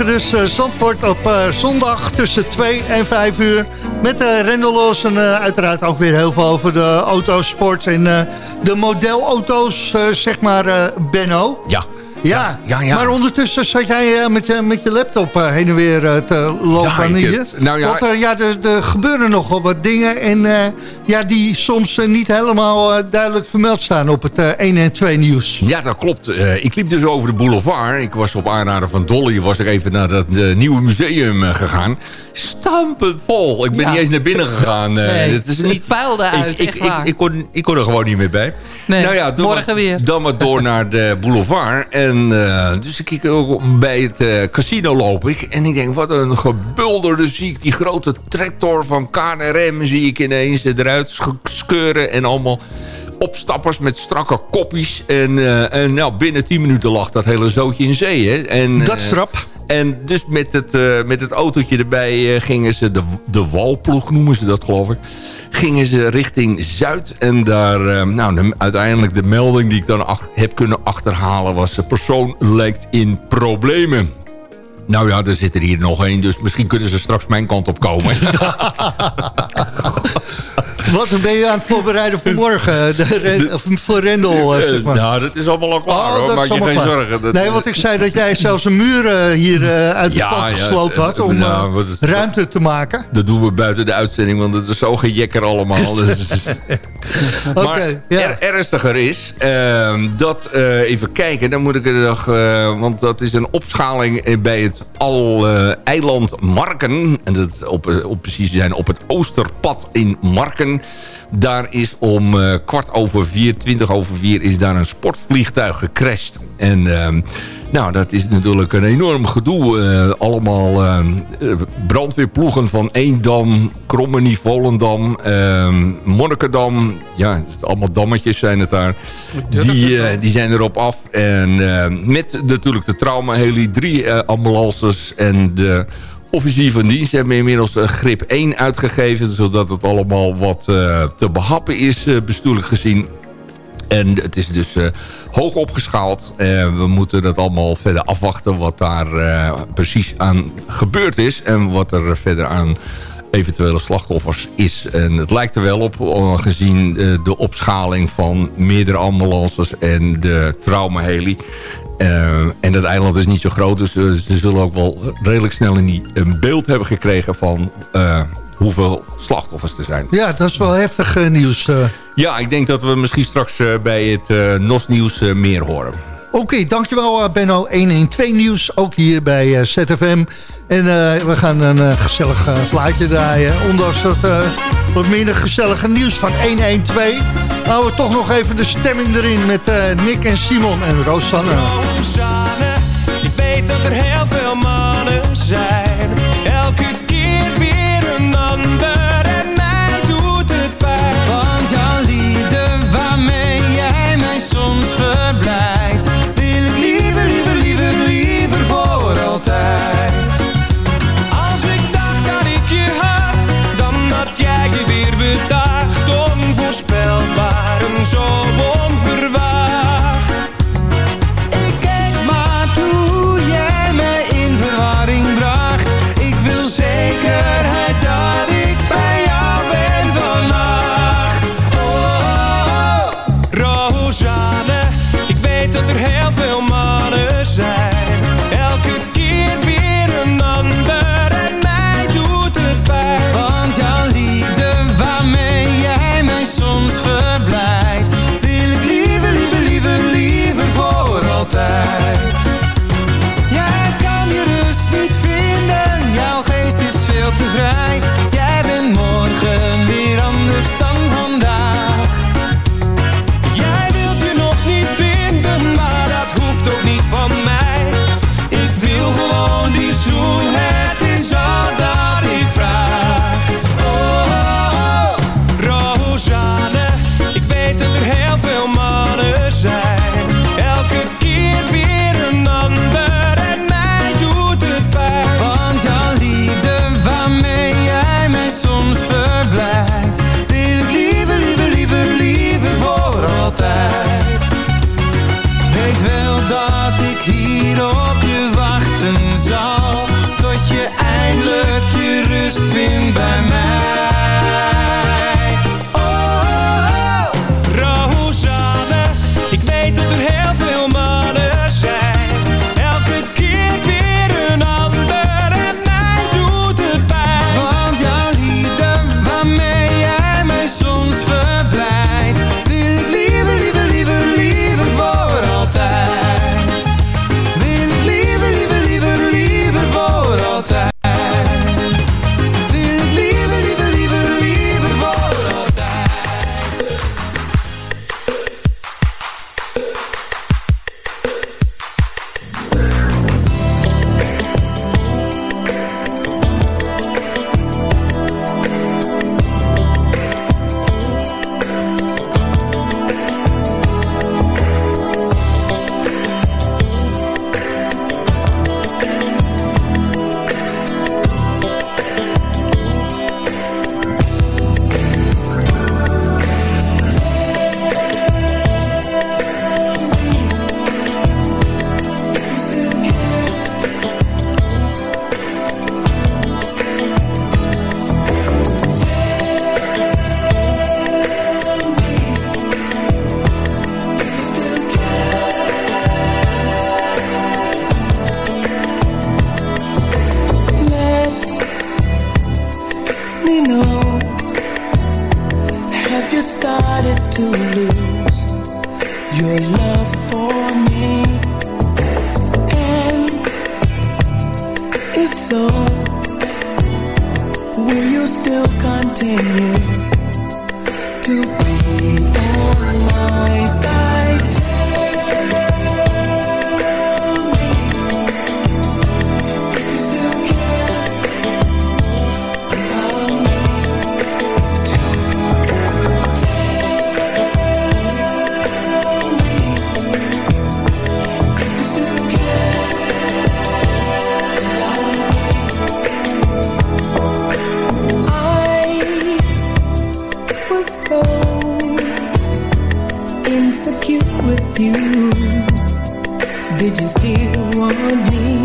are. Morgen dus eh, Zandvoort op eh, zondag tussen 2 en 5 uur. Met uh, Rendeloos en eh, uiteraard ook weer heel veel over de autosport en eh, de modelauto's, eh, zeg maar, eh, Benno. Ja. Ja, ja, ja. maar ondertussen zat jij eh, met, je, met je laptop eh, heen en weer eh, te lopen. Ja, nou ja- Want ja, er, er gebeuren nogal wat dingen en eh, ja, die soms niet helemaal eh, duidelijk vermeld staan op het eh 1 en 2 nieuws. Ja, dat klopt. Eh, ik liep dus over de boulevard. Ik was op aanraden van Dolly. Was ik even naar dat nieuwe museum gegaan. Stampend vol. Ik ben Ja. niet eens naar binnen gegaan. eh, Nee, het is het niet... puilde uit, ik, echt ik, waar. Ik, ik, kon, ik kon er gewoon niet meer bij. Nee, nou ja, dan morgen maar, weer. Dan maar door naar de boulevard. En, eh, dus ik kijk ook bij het eh, casino loop ik. En ik denk, wat een gebulderde zie ik. Die grote tractor van KNRM zie ik ineens eruit sch- skeuren. En allemaal opstappers met strakke koppies. En, eh, en nou, binnen 10 minuten lag dat hele zootje in zee. Hè? En, Dat eh, is rap. en dus met het, eh, met het autootje erbij eh, gingen ze, de, de walploeg noemen ze dat geloof ik, gingen ze richting Zuid. En daar, eh, nou, de- uiteindelijk de melding die ik dan ach- heb kunnen achterhalen was, de persoon lijkt in problemen. Nou ja, er zit er hier nog één, dus misschien kunnen ze straks mijn kant op komen. *laughs* *laughs* *laughs* Wat ben je aan het voorbereiden voor morgen? *laughs* De, Ren- of voor Rendel, eh, zeg maar. nou, dat is allemaal al klaar Oh, hoor, maak je geen klaar. zorgen. Dat- nee, want ik zei dat jij zelfs een muur eh, hier eh, uit de Ja, gesloopt eh, had... om nou, eh, is- ruimte te maken. Dat doen we buiten de uitzending, want het is zo gejekker allemaal. *laughs* Dus- maar Oké, ja. er, ernstiger is, ehm, dat, eh, even kijken, dan moet ik er nog... eh, want dat is een opschaling eh, bij het al eh, eiland Marken. En dat op, eh, op precies zijn op het Oosterpad in Marken. Daar is om eh, kwart over vier, twintig over vier... is daar een sportvliegtuig gecrashed. En... ehm, nou, dat is natuurlijk een enorm gedoe. Eh, allemaal eh, eh, brandweerploegen van Eendam, Krommenie, Volendam, eh, Monnikendam. Ja, allemaal dammetjes zijn het daar. Die, die zijn erop af. En met natuurlijk de traumaheli, drie eh, ambulances en de officier van dienst hebben inmiddels een grip 1 uitgegeven. Zodat het allemaal wat eh, te behappen is, eh, bestuurlijk gezien. En het is dus eh, hoog opgeschaald. Eh, we moeten dat allemaal verder afwachten wat daar eh, precies aan gebeurd is. En wat er verder aan eventuele slachtoffers is. En het lijkt er wel op, eh, gezien eh, de opschaling van meerdere ambulances en de traumaheli. Eh, en dat eiland is niet zo groot, dus eh, ze zullen ook wel redelijk snel in die, een beeld hebben gekregen van eh, hoeveel slachtoffers er zijn. Ja, dat is wel heftig nieuws. Ja, ik denk dat we misschien straks bij het NOS-nieuws meer horen. Oké, dankjewel eh, Benno. 112 nieuws, ook hier bij eh, ZFM. En eh, we gaan een gezellig plaatje draaien. Ondanks dat wat minder gezellige nieuws van 112... houden we toch nog even de stemming erin met Nick en Simon en Rosanne. Rosanne, ik weet dat er heel veel mannen zijn. you? Did you still want me?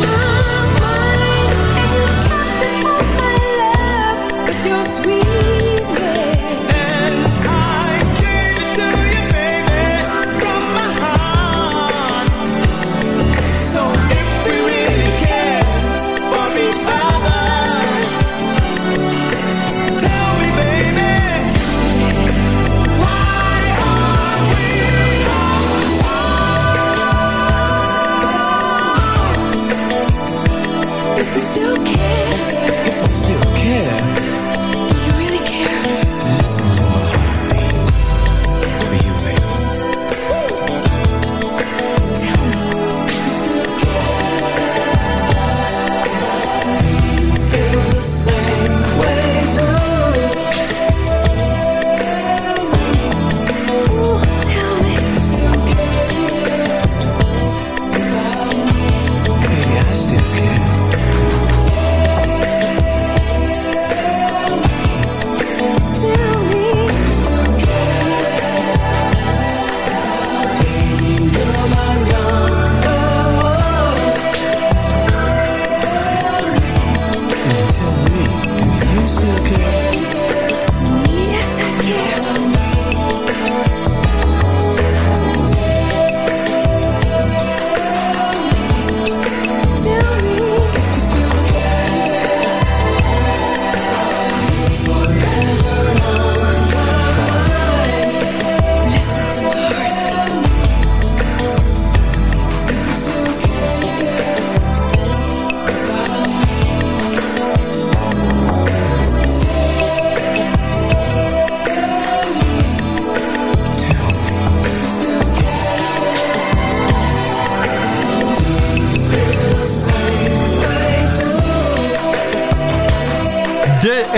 Oh.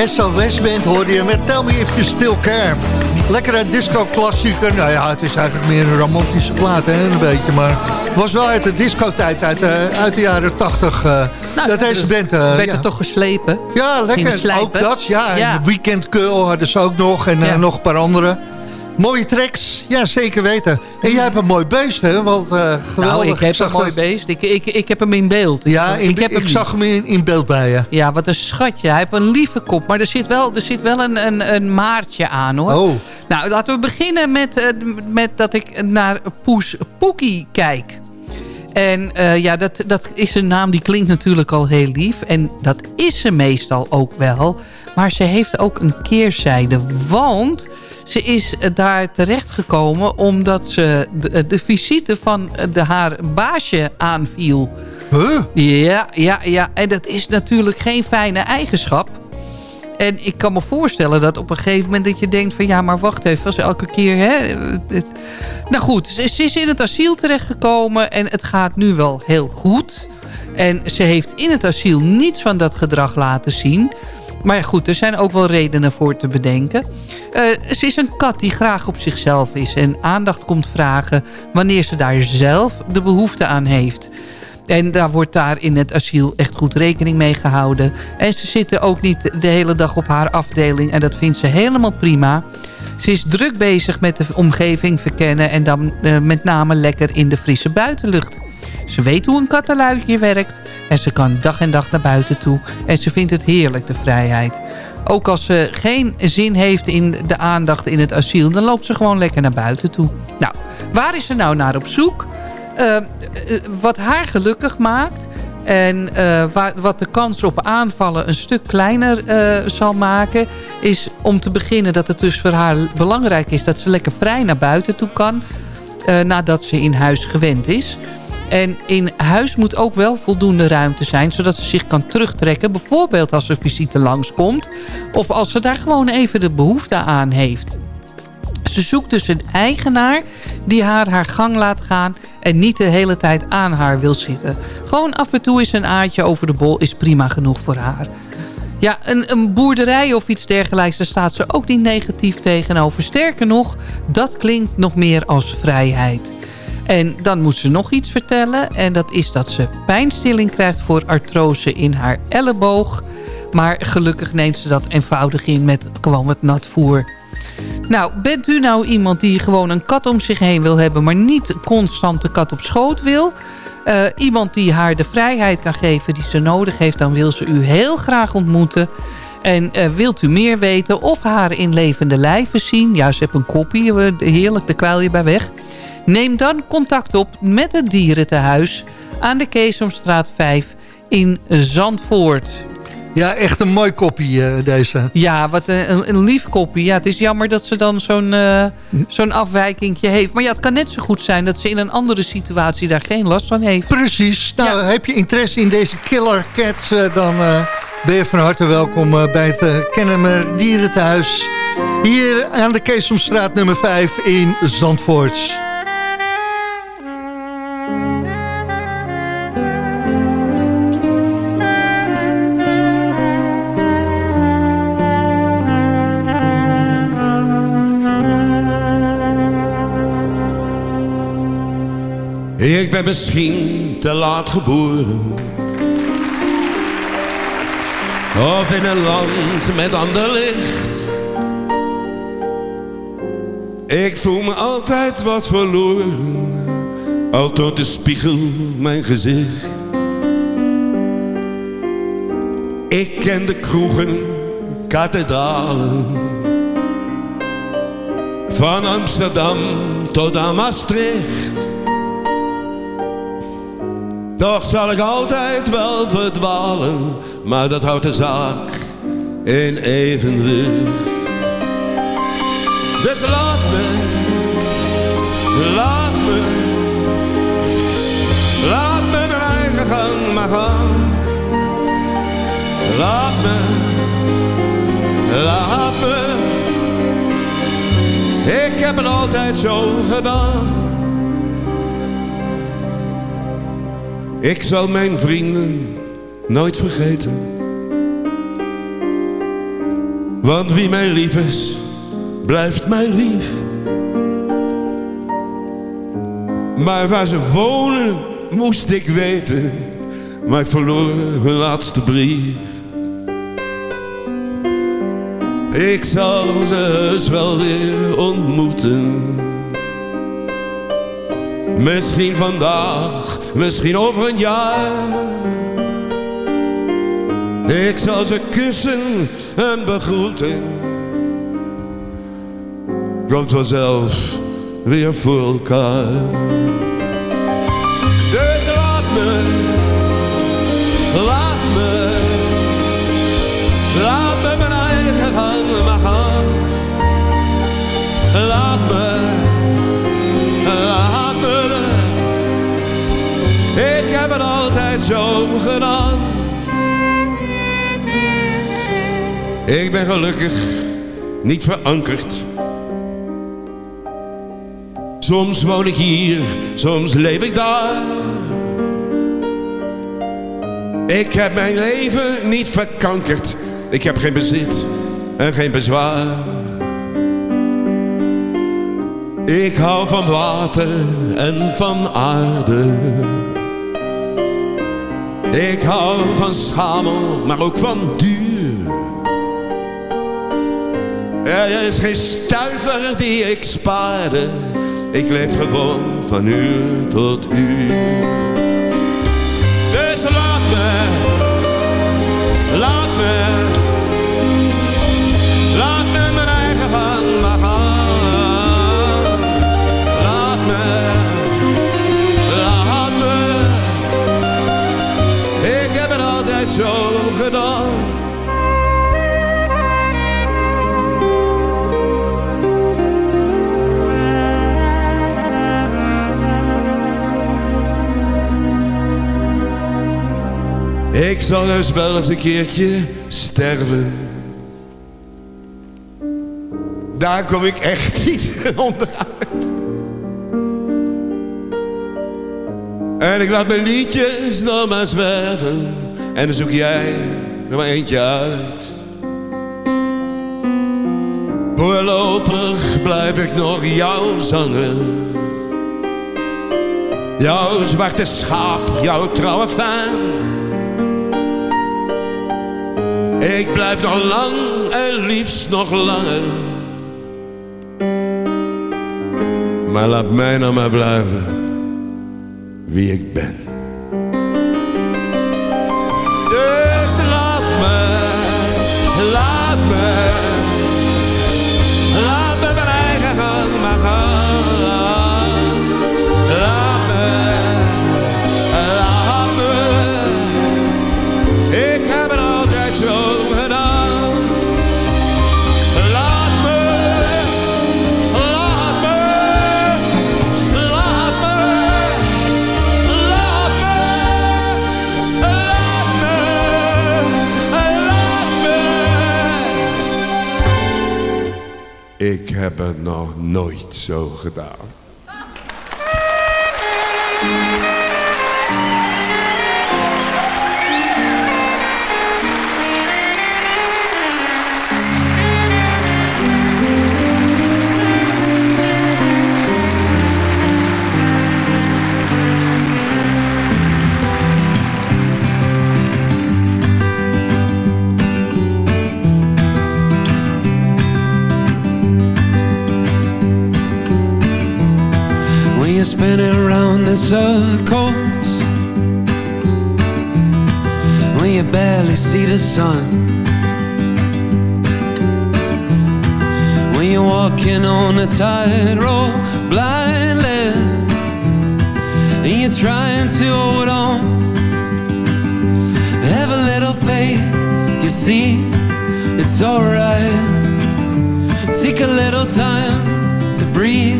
SOS Band hoorde je met Tell Me If You Still Care. Lekkere disco-klassieker. Nou ja, het is eigenlijk meer een romantische plaat, hè, een beetje. Maar het was wel uit de discotijd, uit, de, uit de jaren tachtig. Uh, nou, dat deze band... Uh, eh, werd er toch geslepen? Ja, lekker. Ook dat, ja. En Weekend Curl hadden ze ook nog. En nog een paar andere. Mooie tracks. Ja, zeker weten. En jij hebt een mooi beest, hè? Want geweldig. Nou, ik heb een mooi dat- beest. Ik, ik, ik heb hem in beeld. Ja, in- ik, heb ik hem zag hem in, in beeld bij je. Ja, wat een schatje. Hij heeft een lieve kop. Maar er zit wel, er zit wel een, een, een maartje aan, hoor. Oh. Nou, laten we beginnen met, eh, met dat ik naar Poes Poekie kijk. En eh, ja, dat, dat is een naam die klinkt natuurlijk al heel lief. En dat is ze meestal ook wel. Maar ze heeft ook een keerzijde. Want ze is eh, daar terechtgekomen omdat ze de, de visite van eh, de, haar baasje aanviel. Huh? Ja, ja, ja. En dat is natuurlijk geen fijne eigenschap. En ik kan me voorstellen dat op een gegeven moment dat je denkt van... ja, maar wacht even, als elke keer... Hè, nou goed, ze, ze is in het asiel terechtgekomen en het gaat nu wel heel goed. En ze heeft in het asiel niets van dat gedrag laten zien. Maar goed, er zijn ook wel redenen voor te bedenken. Eh, ze is een kat die graag op zichzelf is en aandacht komt vragen... wanneer ze daar zelf de behoefte aan heeft... En daar wordt daar in het asiel echt goed rekening mee gehouden. En ze zitten ook niet de hele dag op haar afdeling. En dat vindt ze helemaal prima. Ze is druk bezig met de omgeving verkennen. En dan eh, met name lekker in de frisse buitenlucht. Ze weet hoe een kattenluikje werkt. En ze kan dag en dag naar buiten toe. En ze vindt het heerlijk, de vrijheid. Ook als ze geen zin heeft in de aandacht in het asiel... dan loopt ze gewoon lekker naar buiten toe. Nou, waar is ze nou naar op zoek? Eh, eh, wat haar gelukkig maakt... en eh, waar, wat de kans op aanvallen een stuk kleiner zal maken... is om te beginnen dat het dus voor haar belangrijk is... dat ze lekker vrij naar buiten toe kan... nadat ze in huis gewend is... En in huis moet ook wel voldoende ruimte zijn... zodat ze zich kan terugtrekken. Bijvoorbeeld als er visite langskomt. Of als ze daar gewoon even de behoefte aan heeft. Ze zoekt dus een eigenaar die haar haar gang laat gaan... en niet de hele tijd aan haar wil zitten. Gewoon af en toe is een aardje over de bol is prima genoeg voor haar. Ja, een, een boerderij of iets dergelijks... daar staat ze ook niet negatief tegenover. Sterker nog, dat klinkt nog meer als vrijheid. En dan moet ze nog iets vertellen. En dat is dat ze pijnstilling krijgt voor artrose in haar elleboog. Maar gelukkig neemt ze dat eenvoudig in met gewoon wat nat voer. Nou, bent u nou iemand die gewoon een kat om zich heen wil hebben... maar niet constant de kat op schoot wil... Eh, iemand die haar de vrijheid kan geven die ze nodig heeft... dan wil ze u heel graag ontmoeten. En eh, wilt u meer weten of haar in levende lijven zien... ja, ze heeft een kopie, eh, heerlijk, de kwijl je bij weg... Neem dan contact op met het dierentehuis aan de Keesomstraat 5 in Zandvoort. Ja, echt een mooi kopie eh, deze. Ja, wat een, een, lief kopie. Ja, het is jammer dat ze dan zo'n eh zo'n afwijkingje heeft. Maar ja, het kan net zo goed zijn dat ze in een andere situatie daar geen last van heeft. Precies. Nou, heb je interesse in deze killer cat... eh, dan ben je van harte welkom bij het Kennemer Dierentehuis. Hier aan de Keesomstraat nummer 5 in Zandvoort. Ik ben misschien te laat geboren. Of in een land met ander licht. Ik voel me altijd wat verloren. Al tot de spiegel mijn gezicht. Ik ken de kroegen, kathedralen. Van Amsterdam tot aan Maastricht. Toch zal ik altijd wel verdwalen, maar dat houdt de zaak in evenwicht. Dus laat me, laat me, laat me mijn eigen gang maar gaan. Laat me, laat me, ik heb het altijd zo gedaan. Ik zal mijn vrienden nooit vergeten. Want wie mij lief is, blijft mij lief. Maar waar ze wonen, moest ik weten. maar ik verloor hun laatste brief. Ik zal ze heus wel weer ontmoeten. Misschien vandaag, misschien over een jaar. Ik zal ze kussen en begroeten. Komt vanzelf weer voor elkaar. Dus laat me, laat zo gedaan. Ik ben gelukkig niet verankerd. Soms woon ik hier, soms leef ik daar. Ik heb mijn leven niet verkankerd. Ik heb geen bezit en geen bezwaar. Ik hou van water en van aarde. Ik hou van schamel, maar ook van duur. Er is geen stuiver die ik spaarde. Ik leef gewoon van uur tot uur. Dus laat me, laat me, zal dus wel eens een keertje sterven. Daar kom ik echt *laughs* niet onderuit. En ik laat mijn liedjes nog maar zwerven. En zoek jij er maar eentje uit. Voorlopig blijf ik nog jou zangen. Jouw zwarte schaap, jouw trouwe fan. Ik blijf nog lang en liefst nog langer. Maar laat mij nou maar blijven wie ik ben. Heb het nog nooit zo gedaan. Circles. When you barely see the sun. When you're walking on a tightrope blindly. And you're trying to hold on. Have a little faith, you see, it's alright. Take a little time to breathe. the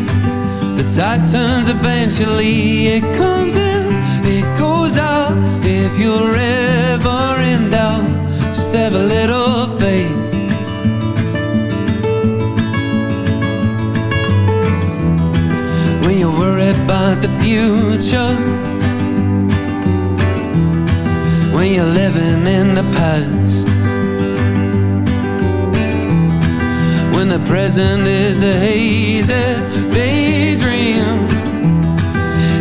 tide turns eventually, it comes in, it goes out. If you're ever in doubt, just have a little faith. When you're worried about the future, when you're living in the past. When the present is a hazy daydream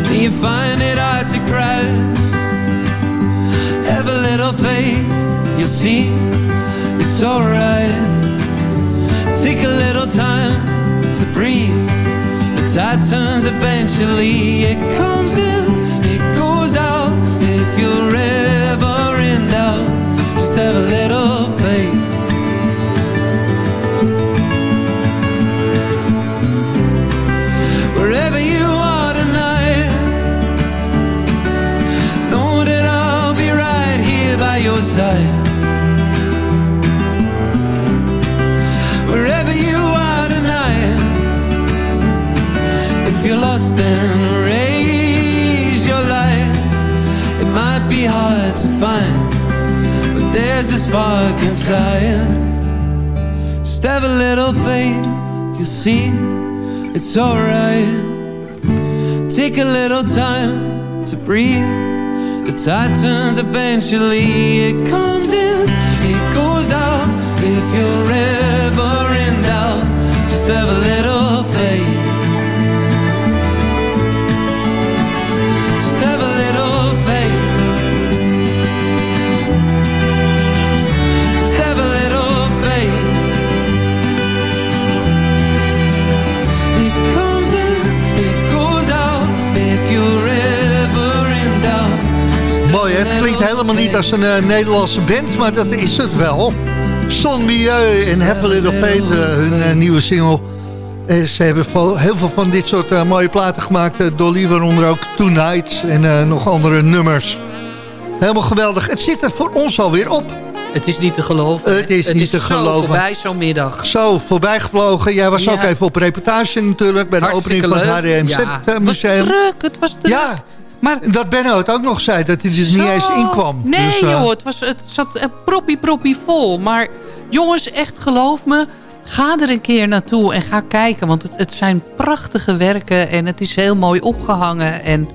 And you find it hard to grasp faith, you'll see it's alright. Take a little time to breathe. The tide turns eventually. It comes in, it goes out. If you're ever in doubt, just have a little Wherever you are tonight, if you're lost, then raise your light. It might be hard to find, but there's a spark inside. Just have a little faith, you'll see it's alright. Take a little time to breathe. The tide turns eventually. It comes in, it goes out. If you're ever het klinkt helemaal niet als een eh, Nederlandse band, maar dat is het wel. Son Milieu en a Little Faith, eh, hun eh, nieuwe single. Ze hebben heel veel van dit soort mooie platen gemaakt. Dolly, waaronder ook Tonight en nog andere nummers. Helemaal geweldig. Het zit er voor ons alweer op. Het is niet te geloven. Het is niet te zo geloven. voorbij zo'n middag. Zo, voorbij gevlogen. Jij was Ja. ook even op reportage natuurlijk... bij de Hartstikke opening van het. HDMZ Ja. eh, Het was museum. druk, het was druk. Ja, maar dat Benno het ook nog zei, dat hij er niet eens in kwam. Nee Dus, eh, joh, het, was, het zat eh, proppie proppie vol. Maar jongens, echt geloof me... Ga er een keer naartoe en ga kijken. Want het, het zijn prachtige werken en het is heel mooi opgehangen. En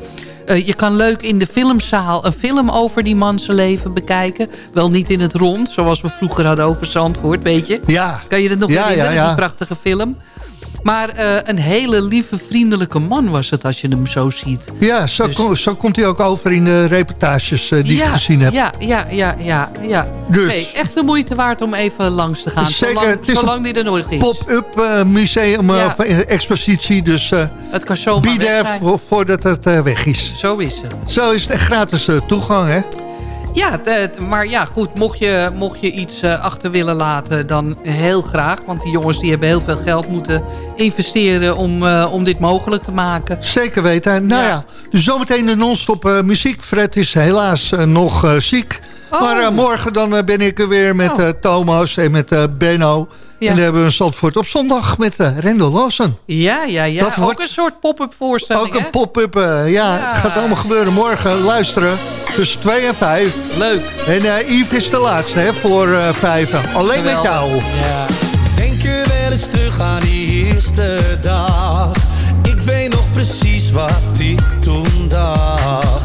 eh, je kan leuk in de filmzaal een film over die man zijn leven bekijken. Wel niet in het rond, zoals we vroeger hadden over Zandvoort, weet je. Ja. Kan je dat nog Ja, herinneren, ja, ja. die prachtige film? Maar eh, een hele lieve, vriendelijke man was het als je hem zo ziet. Ja, zo, kom- zo komt hij ook over in de reportages eh, die Dus- ja, ik gezien heb. Ja, ja, ja, ja. ja. Dus. Nee, echt de moeite waard om even langs te gaan. Zeker, zolang, het is zolang die er nog is. Pop-up eh, museum, Ja. of, expositie, dus Het kan zomaar vo- voordat het weg is. Zo is het. Zo is het echt gratis toegang, hè? Ja, maar ja, goed. Mocht je, mocht je iets eh, achter willen laten, dan heel graag. Want die jongens die hebben heel veel geld moeten investeren om, eh, om dit mogelijk te maken. Zeker weten. Nou ja, dus zometeen de non-stop eh, muziek. Fred is helaas nog ziek. Oh. Maar eh, morgen dan ben ik er weer met eh, Thomas en met Benno. Ja. En dan hebben we een Zandvoort op zondag met eh Rendel Lawson. Ja, ja, ja. Dat wordt- Ook een soort pop-up voorstelling, Ook een pop-up, eh, ja, Ja. gaat allemaal gebeuren morgen. Luisteren tussen 2 en 5. Leuk. En eh Yves is de laatste hè, voor eh 5. Alleen met jou. Ja. Denk je wel eens terug aan die eerste dag? Ik weet nog precies wat ik toen dacht.